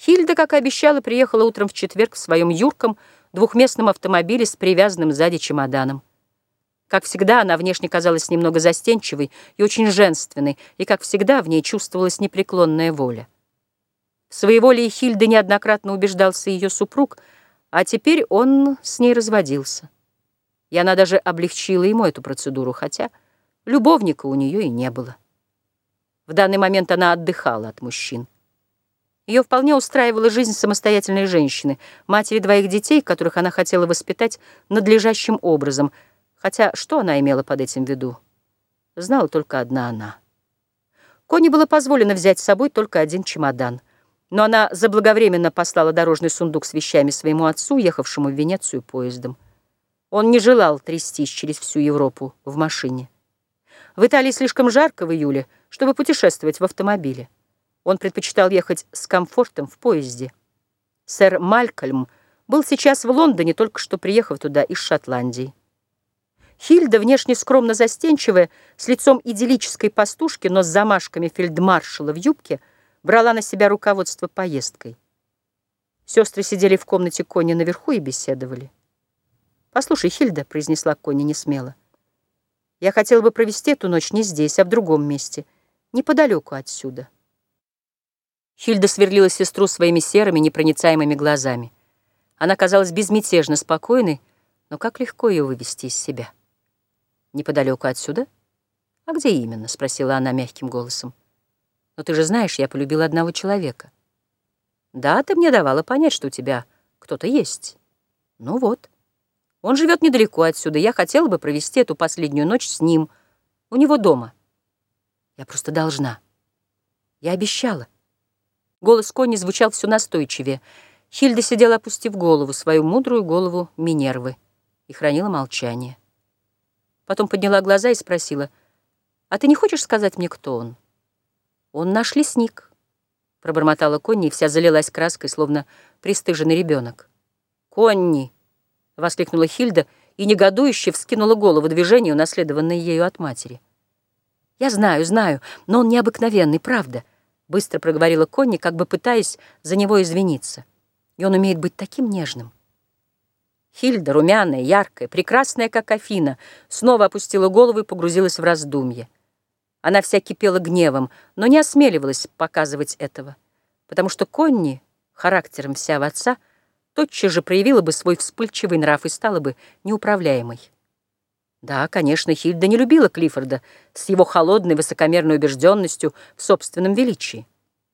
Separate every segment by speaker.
Speaker 1: Хильда, как и обещала, приехала утром в четверг в своем юрком двухместном автомобиле с привязанным сзади чемоданом. Как всегда, она внешне казалась немного застенчивой и очень женственной, и, как всегда, в ней чувствовалась непреклонная воля. В своей воле Хильды неоднократно убеждался ее супруг, а теперь он с ней разводился. И она даже облегчила ему эту процедуру, хотя любовника у нее и не было. В данный момент она отдыхала от мужчин. Ее вполне устраивала жизнь самостоятельной женщины, матери двоих детей, которых она хотела воспитать надлежащим образом, хотя что она имела под этим в виду, знала только одна она. Коне было позволено взять с собой только один чемодан, но она заблаговременно послала дорожный сундук с вещами своему отцу, ехавшему в Венецию поездом. Он не желал трястись через всю Европу в машине. В Италии слишком жарко в июле, чтобы путешествовать в автомобиле. Он предпочитал ехать с комфортом в поезде. Сэр Малькольм был сейчас в Лондоне, только что приехав туда из Шотландии. Хильда, внешне скромно застенчивая, с лицом идиллической пастушки, но с замашками фельдмаршала в юбке, брала на себя руководство поездкой. Сестры сидели в комнате Кони наверху и беседовали. «Послушай, Хильда», — произнесла Кони несмело, — «я хотела бы провести эту ночь не здесь, а в другом месте, неподалеку отсюда». Хильда сверлила сестру своими серыми, непроницаемыми глазами. Она казалась безмятежно спокойной, но как легко ее вывести из себя. «Неподалеку отсюда?» «А где именно?» — спросила она мягким голосом. «Но ты же знаешь, я полюбила одного человека». «Да, ты мне давала понять, что у тебя кто-то есть». «Ну вот. Он живет недалеко отсюда. Я хотела бы провести эту последнюю ночь с ним, у него дома. Я просто должна. Я обещала». Голос Кони звучал все настойчивее. Хильда сидела, опустив голову, свою мудрую голову Минервы, и хранила молчание. Потом подняла глаза и спросила, «А ты не хочешь сказать мне, кто он?» «Он наш лесник», — пробормотала Конни, и вся залилась краской, словно пристыженный ребенок. «Конни!» — воскликнула Хильда и негодующе вскинула голову движению, наследованной ею от матери. «Я знаю, знаю, но он необыкновенный, правда». Быстро проговорила Конни, как бы пытаясь за него извиниться. И он умеет быть таким нежным. Хильда, румяная, яркая, прекрасная, как Афина, снова опустила голову и погрузилась в раздумье. Она вся кипела гневом, но не осмеливалась показывать этого, потому что Конни, характером вся в отца, тотчас же проявила бы свой вспыльчивый нрав и стала бы неуправляемой. Да, конечно, Хильда не любила Клиффорда с его холодной высокомерной убежденностью в собственном величии.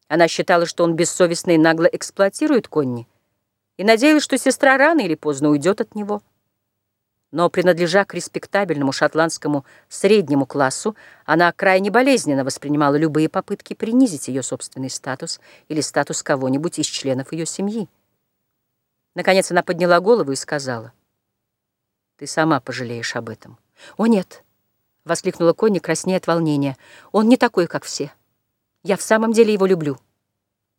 Speaker 1: Она считала, что он бессовестно и нагло эксплуатирует Конни, и надеялась, что сестра рано или поздно уйдет от него. Но, принадлежа к респектабельному шотландскому среднему классу, она крайне болезненно воспринимала любые попытки принизить ее собственный статус или статус кого-нибудь из членов ее семьи. Наконец она подняла голову и сказала — ты сама пожалеешь об этом. О, нет, — воскликнула Конни, краснея от волнения. Он не такой, как все. Я в самом деле его люблю.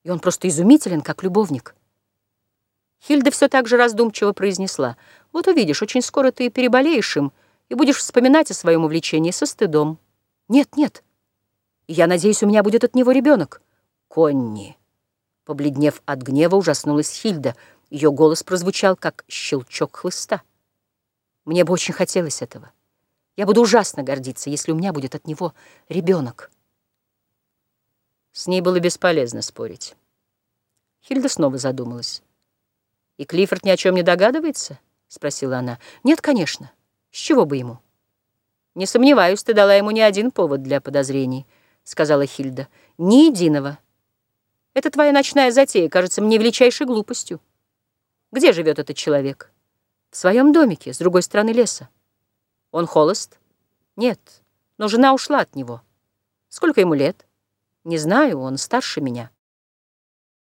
Speaker 1: И он просто изумителен, как любовник. Хильда все так же раздумчиво произнесла. Вот увидишь, очень скоро ты переболеешь им и будешь вспоминать о своем увлечении со стыдом. Нет, нет. Я надеюсь, у меня будет от него ребенок. Конни. Побледнев от гнева, ужаснулась Хильда. Ее голос прозвучал, как щелчок хлыста. Мне бы очень хотелось этого. Я буду ужасно гордиться, если у меня будет от него ребенок. С ней было бесполезно спорить. Хильда снова задумалась. «И Клиффорд ни о чем не догадывается?» — спросила она. «Нет, конечно. С чего бы ему?» «Не сомневаюсь, ты дала ему не один повод для подозрений», — сказала Хильда. «Ни единого. Это твоя ночная затея кажется мне величайшей глупостью. Где живет этот человек?» В своем домике, с другой стороны леса. Он холост? Нет, но жена ушла от него. Сколько ему лет? Не знаю, он старше меня.